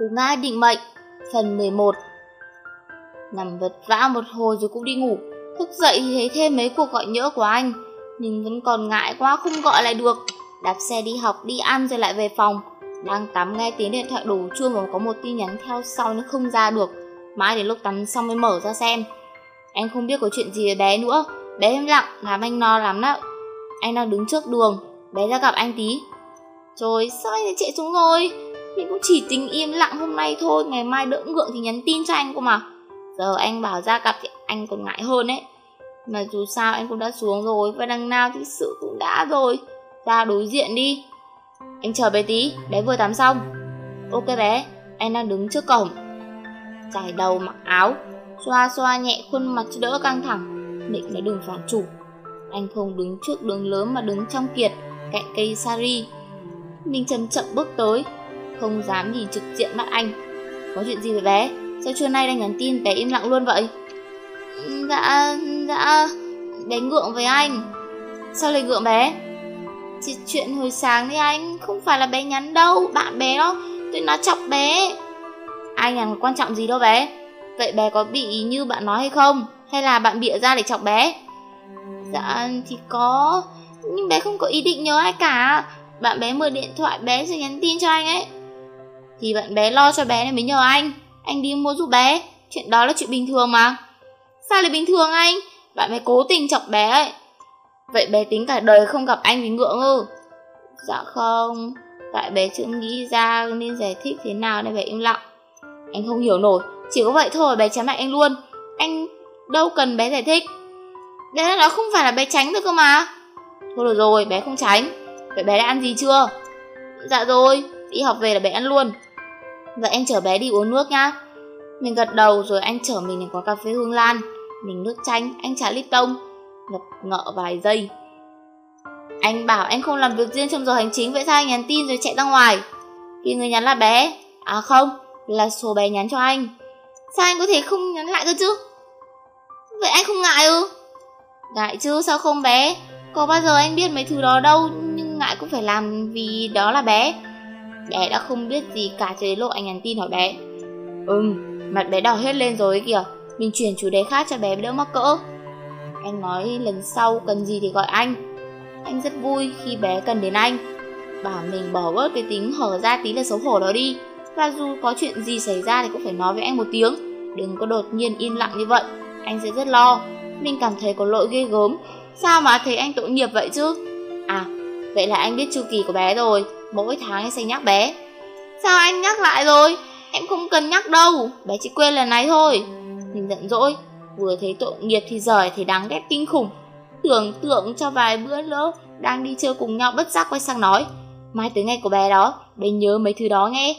Cú ngã định mệnh Phần 11 Nằm vật vã một hồi rồi cũng đi ngủ. Thức dậy thì thấy thêm mấy cuộc gọi nhỡ của anh Nhưng vẫn còn ngại quá không gọi lại được. Đạp xe đi học, đi ăn rồi lại về phòng. Đang tắm nghe tiếng điện thoại đổ chuông và có một tin nhắn theo sau nhưng không ra được. Mãi đến lúc tắm xong mới mở ra xem. Anh không biết có chuyện gì với bé nữa. Bé im lặng làm anh no lắm đó. Anh đang đứng trước đường. Bé ra gặp anh tí. Trời sao anh lại chạy xuống rồi? Mình cũng chỉ tính im lặng hôm nay thôi Ngày mai đỡ ngượng thì nhắn tin cho anh cơ mà. Giờ anh bảo ra gặp thì anh còn ngại hơn ấy. Mà dù sao anh cũng đã xuống rồi Và đằng nào thì sự cũng đã rồi. Ra đối diện đi. Anh chờ bé tí, bé vừa tắm xong. Ok bé, anh đang đứng trước cổng. Trải đầu mặc áo Xoa xoa nhẹ khuôn mặt cho đỡ căng thẳng. Định nó đừng phản chủ. Anh không đứng trước đường lớn mà đứng trong kiệt Cạnh cây sari Mình chậm chậm bước tới. Không dám nhìn trực diện mắt anh. Có chuyện gì vậy bé? Sao trưa nay đang nhắn tin bé im lặng luôn vậy? Dạ Dạ Bé ngượng với anh. Sao lại ngượng bé? Chỉ chuyện hồi sáng thì anh Không phải là bé nhắn đâu, Bạn bé đó. Tôi nó chọc bé. Anh là quan trọng gì đâu bé. Vậy bé có bị như bạn nói hay không? Hay là bạn bịa ra để chọc bé? Dạ thì có. Nhưng bé không có ý định nhớ ai cả. Bạn bé mở điện thoại bé rồi nhắn tin cho anh ấy. Thì bạn bé lo cho bé nên mới nhờ anh. Anh đi mua giúp bé. Chuyện đó là chuyện bình thường mà. Sao lại bình thường anh? Bạn bé cố tình chọc bé ấy. Vậy bé tính cả đời không gặp anh vì ngượng ư. Dạ không. Tại bé chưa nghĩ ra nên giải thích thế nào nên bé im lặng. Anh không hiểu nổi. Chỉ có vậy thôi, bé chán lại anh luôn. Anh đâu cần bé giải thích. Bé nó không phải là bé tránh được cơ mà. Thôi được rồi, bé không tránh. Vậy bé đã ăn gì chưa? Dạ rồi, Đi học về là bé ăn luôn. Vậy anh chở bé đi uống nước nhá. Mình gật đầu rồi anh chở mình đến quán cà phê Hương Lan. Mình nước chanh, anh trả lip tông. Ngập ngợ vài giây. Anh bảo anh không làm việc riêng trong giờ hành chính Vậy sao anh nhắn tin rồi chạy ra ngoài? Thì người nhắn là bé. À không, là số bé nhắn cho anh. Sao anh có thể không nhắn lại cơ chứ? Vậy anh không ngại ư? Ngại chứ sao không bé? Có bao giờ anh biết mấy thứ đó đâu Nhưng ngại cũng phải làm vì đó là bé. Bé đã không biết gì cả cho đến lúc anh nhắn tin hỏi bé. Ừm, mặt bé đỏ hết lên rồi kìa. Mình chuyển chủ đề khác cho bé đỡ mắc cỡ. Anh nói lần sau cần gì thì gọi anh. Anh rất vui khi bé cần đến anh. Bảo mình bỏ bớt cái tính hở ra tí là xấu hổ đó đi. Và dù có chuyện gì xảy ra thì cũng phải nói với anh một tiếng. Đừng có đột nhiên im lặng như vậy. Anh sẽ rất lo. Mình cảm thấy có lỗi ghê gớm. Sao mà thấy anh tội nghiệp vậy chứ? À vậy là anh biết chu kỳ của bé rồi. Mỗi tháng anh sẽ nhắc bé. Sao anh nhắc lại rồi? Em không cần nhắc đâu. Bé chỉ quên lần này thôi. Mình giận dỗi. Vừa thấy tội nghiệp thì giỏi thì đáng ghét kinh khủng. Tưởng tượng cho vài bữa lỡ Đang đi chơi cùng nhau bất giác quay sang nói. Mai tới ngày của bé đó, Bé nhớ mấy thứ đó nghe.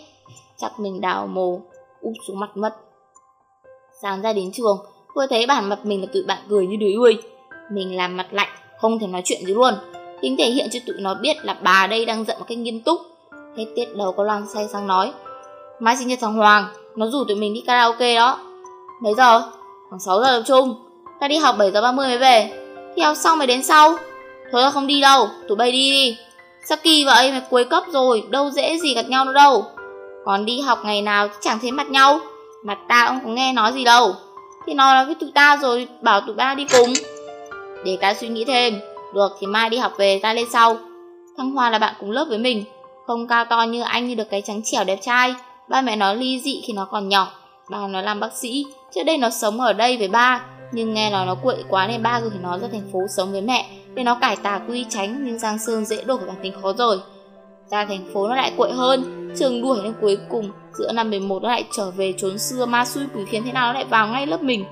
Chắc mình đào mồ, Úp xuống mặt mất. Sáng ra đến trường Vừa thấy bản mặt mình là tụi bạn cười như đứa ui. Mình làm mặt lạnh, Không thể nói chuyện gì luôn. Tính thể hiện cho tụi nó biết là bà đây đang giận một cách nghiêm túc. Hết tiết đầu có loan say sang nói Mai sinh nhật thằng Hoàng Nó rủ tụi mình đi karaoke đó. Mấy giờ? Khoảng 6 giờ tập trung. Ta đi học 7 giờ 30 mới về. Thì học xong mày đến sau. Thôi là không đi đâu, tụi bay đi. Đi Sao kỳ vậy, mày cuối cấp rồi Đâu dễ gì gặp nhau nữa đâu. Còn đi học ngày nào chẳng thấy mặt nhau. Mặt ta cũng có nghe nói gì đâu. Thì nó nói với tụi ta rồi Bảo tụi ba đi cùng. Để ta suy nghĩ thêm. Được, thì mai đi học về, ta lên sau. Thăng Hoa là bạn cùng lớp với mình. Không cao to như anh như được cái trắng trẻo đẹp trai. Ba mẹ nó ly dị khi nó còn nhỏ. Ba nó làm bác sĩ. Trước đây nó sống ở đây với ba, Nhưng nghe nói nó quậy quá nên ba gửi nó ra thành phố sống với mẹ, Để nó cải tà quy tránh Nhưng Giang Sơn dễ đổi bản tính khó rồi. Ra thành phố nó lại quậy hơn. Trường đuổi đến cuối cùng, Giữa năm 11 nó lại trở về trốn xưa Ma xui quỷ khiến thế nào nó lại vào ngay lớp mình.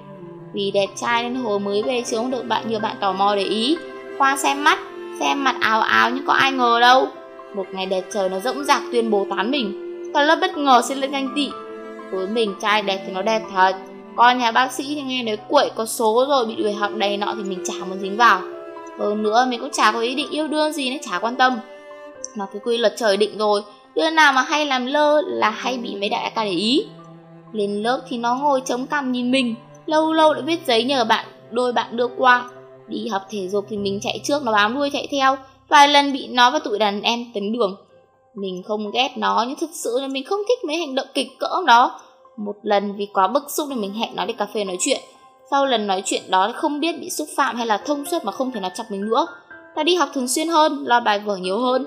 Vì đẹp trai nên hồi mới về trường được bạn, nhiều bạn tò mò để ý. Qua xem mắt, Xem mặt áo áo nhưng có ai ngờ đâu. Một ngày đẹp trời nó rỗng rạc tuyên bố tán mình Cả lớp bất ngờ xin lên ganh tị. Với mình trai đẹp thì nó đẹp thật. Con nhà bác sĩ thì nghe nói quậy có số rồi, Bị đuổi học đầy nọ thì mình chả muốn dính vào. Hơn nữa mình cũng chả có ý định yêu đương gì nên chả quan tâm. Mà cái quy luật trời định rồi, Đứa nào mà hay làm lơ là hay bị mấy đại ca để ý. Lên lớp thì nó ngồi chống cằm nhìn mình, Lâu lâu lại viết giấy nhờ bạn, Đôi bạn đưa qua. Đi học thể dục thì mình chạy trước nó bám đuôi chạy theo Vài lần bị nó và tụi đàn em tấn đường Mình không ghét nó nhưng thực sự là mình không thích mấy hành động kịch cỡ đó. Một lần vì quá bức xúc nên mình hẹn nó đi cà phê nói chuyện. Sau lần nói chuyện đó không biết bị xúc phạm hay là thông suốt mà không thể nào chọc mình nữa. Ta đi học thường xuyên hơn, lo bài vở nhiều hơn.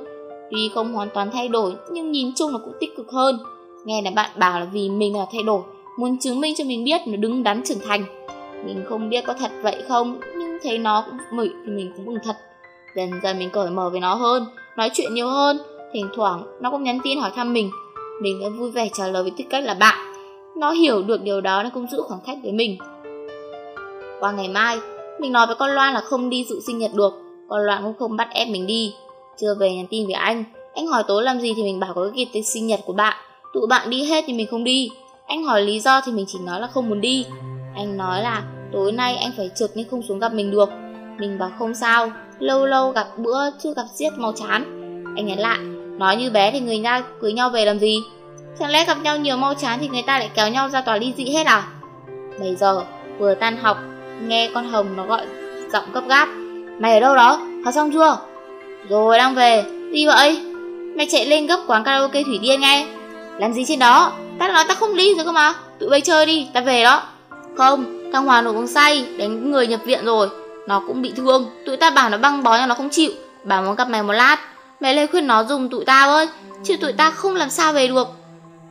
Tuy không hoàn toàn thay đổi nhưng nhìn chung là cũng tích cực hơn. Nghe là bạn bảo là vì mình là thay đổi, muốn chứng minh cho mình biết nó đứng đắn trưởng thành. Mình không biết có thật vậy không, nhưng thấy nó cũng mỉ thì mình cũng mừng thật. Dần dần mình cởi mở với nó hơn, nói chuyện nhiều hơn, thỉnh thoảng nó cũng nhắn tin hỏi thăm mình. Mình đã vui vẻ trả lời với tư cách là bạn. Nó hiểu được điều đó nên cũng giữ khoảng cách với mình. Qua ngày mai, mình nói với con Loan là không đi dự sinh nhật được, con Loan cũng không bắt ép mình đi. Chưa về nhắn tin với anh, anh hỏi tối làm gì thì mình bảo có cái tiệc sinh nhật của bạn. Tụi bạn đi hết thì mình không đi. Anh hỏi lý do thì mình chỉ nói là không muốn đi. Anh nói là tối nay anh phải trực nên không xuống gặp mình được. Mình bảo không sao, lâu lâu gặp bữa chưa gặp giết mau chán. Anh nhắn lại, nói như bé thì người ta cưới nhau về làm gì? Chẳng lẽ gặp nhau nhiều mau chán thì người ta lại kéo nhau ra tòa ly dị hết à? Bây giờ, vừa tan học, nghe con Hồng nó gọi giọng gấp gáp. Mày ở đâu đó? Học xong chưa? Rồi đang về, đi vậy? Mày chạy lên gấp quán karaoke Thủy Tiên ngay. Làm gì trên đó? Ta nói ta không đi rồi cơ mà. Tụi bay chơi đi, ta về đó. Không, thằng Hòa nổi uống say, đánh người nhập viện rồi. Nó cũng bị thương, tụi ta bảo nó băng bó nhưng nó không chịu. Bảo muốn gặp mày một lát. Mày Lê khuyên nó dùng tụi ta ơi, chứ tụi ta không làm sao về được.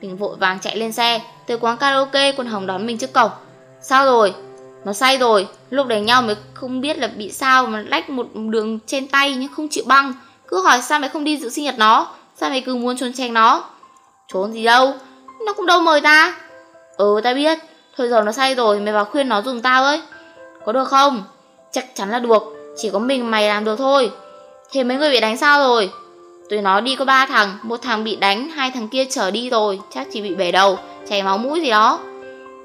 Mình vội vàng chạy lên xe, tới quán karaoke con Hồng đón mình trước cổng. Sao rồi? Nó say rồi, lúc đánh nhau mới không biết là bị sao mà lách một đường trên tay nhưng không chịu băng. Cứ hỏi sao mày không đi dự sinh nhật nó, sao mày cứ muốn trốn tránh nó. Trốn gì đâu, nó cũng đâu mời ta. Ừ ta biết, thôi giờ nó say rồi mày vào khuyên nó dùng tao ấy. Có được không? Chắc chắn là được, chỉ có mình mày làm được thôi. Thế mấy người bị đánh sao rồi? Tụi nó đi có ba thằng, một thằng bị đánh, hai thằng kia trở đi rồi, chắc chỉ bị bể đầu, chảy máu mũi gì đó.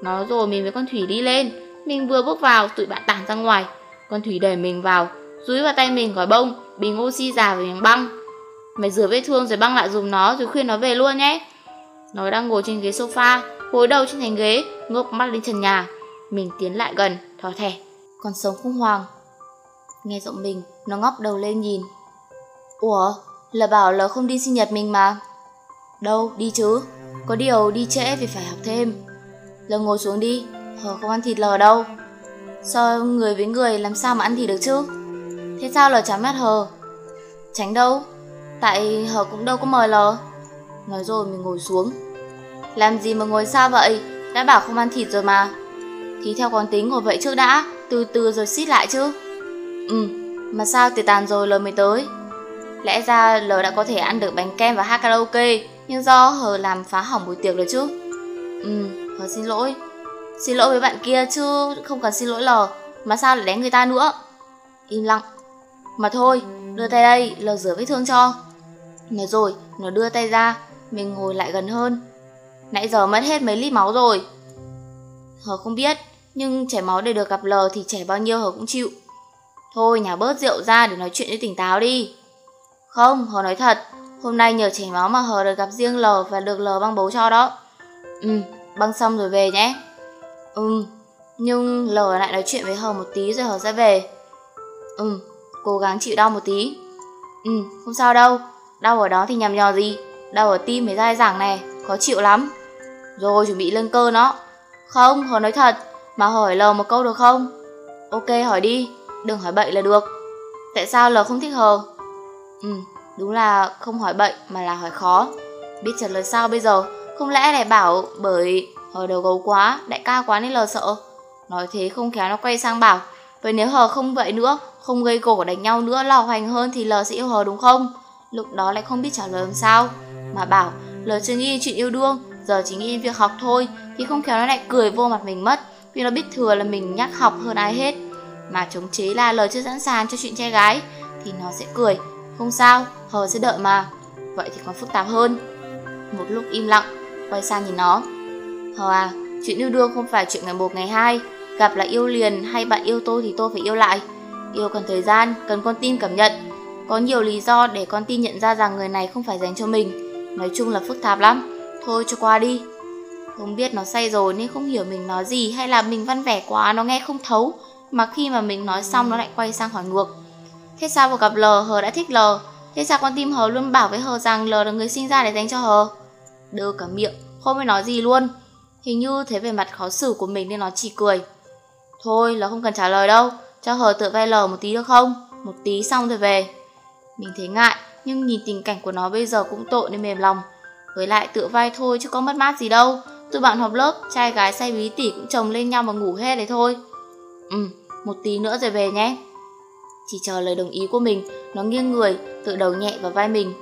Nói rồi mình với con Thủy đi lên, mình vừa bước vào, tụi bạn tản ra ngoài. Con Thủy đẩy mình vào, dúi vào tay mình gói bông, bình oxy già và miếng băng. Mày rửa vết thương rồi băng lại dùng nó rồi khuyên nó về luôn nhé. Nó đang ngồi trên ghế sofa, gối đầu trên thành ghế, ngước mắt lên trần nhà. Mình tiến lại gần, thò thẻ. Còn sống không hoàng. Nghe giọng mình, nó ngóc đầu lên nhìn. Ủa, là bảo là không đi sinh nhật mình mà. Đâu, đi chứ. Có điều đi trễ vì phải học thêm. Lờ ngồi xuống đi, hờ không ăn thịt lờ đâu. Sao người với người làm sao mà ăn thịt được chứ? Thế sao lờ chán mắt hờ? Tránh đâu? Tại hờ cũng đâu có mời lờ. Nói rồi mình ngồi xuống. Làm gì mà ngồi xa vậy? Đã bảo không ăn thịt rồi mà. Thì theo quán tính ngồi vậy trước đã, từ từ rồi xít lại chứ. Ừ, mà sao tiệc tàn rồi lời mới tới? Lẽ ra L đã có thể ăn được bánh kem và hát karaoke, nhưng do Hờ làm phá hỏng buổi tiệc rồi chứ. Ừ, Hờ xin lỗi. Xin lỗi với bạn kia chứ không cần xin lỗi L, mà sao lại đánh người ta nữa? Im lặng. Mà thôi, đưa tay đây, L rửa vết thương cho. Nói rồi, nó đưa tay ra, mình ngồi lại gần hơn. Nãy giờ mất hết mấy lít máu rồi. Hờ không biết, nhưng chảy máu để được gặp lờ thì chảy bao nhiêu Hờ cũng chịu. Thôi, nhà bớt rượu ra để nói chuyện cho tỉnh táo đi. Không, Hờ nói thật, hôm nay nhờ chảy máu mà Hờ được gặp riêng lờ và được lờ băng bố cho đó. Ừ, băng xong rồi về nhé. Ừ, nhưng lờ lại nói chuyện với Hờ một tí rồi Hờ sẽ về. Ừ, cố gắng chịu đau một tí. Ừ, không sao đâu, đau ở đó thì nhằm nhò gì, đau ở tim mới dai dẳng này, khó chịu lắm. Rồi chuẩn bị lên cơ nó. Không, Hờ nói thật, mà hỏi L một câu được không? Ok, hỏi đi, đừng hỏi bậy là được. Tại sao L không thích Hờ? Ừ, đúng là không hỏi bậy mà là hỏi khó. Biết trả lời sao bây giờ? Không lẽ lại bảo bởi hờ đầu gấu quá, đại ca quá nên lờ sợ. Nói thế không khéo nó quay sang bảo, vậy nếu hờ không vậy nữa, không gây cổ đánh nhau nữa, lò hoành hơn thì lờ sẽ yêu hờ đúng không? Lúc đó lại không biết trả lời làm sao. Mà bảo, lời chưa nghĩ chuyện yêu đương, giờ chỉ nghĩ việc học thôi, thì không khéo nó lại cười vô mặt mình mất, vì nó biết thừa là mình nhắc học hơn ai hết. Mà chống chế là lời chưa sẵn sàng cho chuyện trai gái, thì nó sẽ cười, không sao, Hờ sẽ đợi mà. Vậy thì còn phức tạp hơn. Một lúc im lặng, quay sang nhìn nó. Hờ à, chuyện yêu đương không phải chuyện ngày một ngày hai. Gặp là yêu liền hay bạn yêu tôi thì tôi phải yêu lại. Yêu cần thời gian, cần con tim cảm nhận. Có nhiều lý do để con tin nhận ra rằng người này không phải dành cho mình. Nói chung là phức tạp lắm. Thôi cho qua đi. Không biết nó say rồi nên không hiểu mình nói gì hay là mình văn vẻ quá nó nghe không thấu. Mà khi mà mình nói xong nó lại quay sang hỏi ngược. Thế sao vừa gặp L, Hờ đã thích L? Thế sao con tim hờ luôn bảo với hờ rằng L là người sinh ra để dành cho hờ? Đơ cả miệng, không biết nói gì luôn. Hình như thấy về mặt khó xử của mình nên nó chỉ cười. Thôi là không cần trả lời đâu, cho hờ tựa vai L một tí được không? Một tí xong rồi về. Mình thấy ngại, nhưng nhìn tình cảnh của nó bây giờ cũng tội nên mềm lòng. Với lại tựa vai thôi chứ có mất mát gì đâu. Tụi bạn học lớp, trai gái say bí tỉ cũng chồng lên nhau mà ngủ hết đấy thôi. Ừ, một tí nữa rồi về nhé. Chỉ chờ lời đồng ý của mình, nó nghiêng người, tự đầu nhẹ vào vai mình.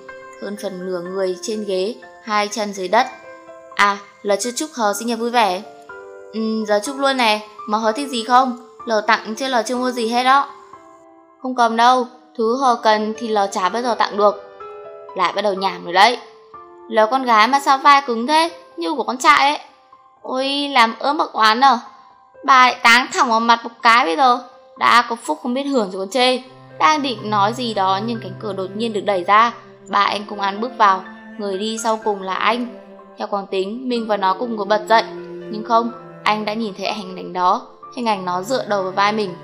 Hơn phần nửa người trên ghế, hai chân dưới đất. À, là chưa chúc hờ sinh nhật vui vẻ. Ừ, giờ chúc luôn nè, mà hờ thích gì không? Lờ tặng chứ lờ chưa mua gì hết đó. Không cầm đâu, thứ họ cần thì lò chả bao giờ tặng được. Lại bắt đầu nhảm rồi đấy. lò con gái mà sao vai cứng thế, như của con trai ấy. Ôi, làm ớm bậc oán à. Bà lại táng thẳng vào mặt một cái bây giờ. Đã có phúc không biết hưởng rồi con chê. Đang định nói gì đó nhưng cánh cửa đột nhiên được đẩy ra. Ba anh công an bước vào, người đi sau cùng là anh. Theo quán tính, mình và nó cùng ngồi bật dậy. Nhưng không, anh đã nhìn thấy hình ảnh đó, hình ảnh nó dựa đầu vào vai mình.